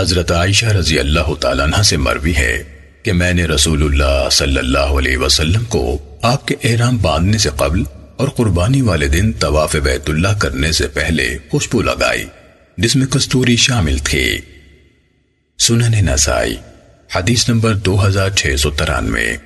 حضرت عائشہ رضی اللہ تعالیٰ عنہ سے مروی ہے کہ میں نے رسول اللہ صلی اللہ علیہ وسلم کو آپ کے احرام باندھنے سے قبل اور قربانی والے دن طواف بیت اللہ کرنے سے پہلے خوشبو لگائی، جس میں کستوری شامل تھی۔ سنن نسائی، حدیث نمبر دو ہزار چھ سو ترانوے۔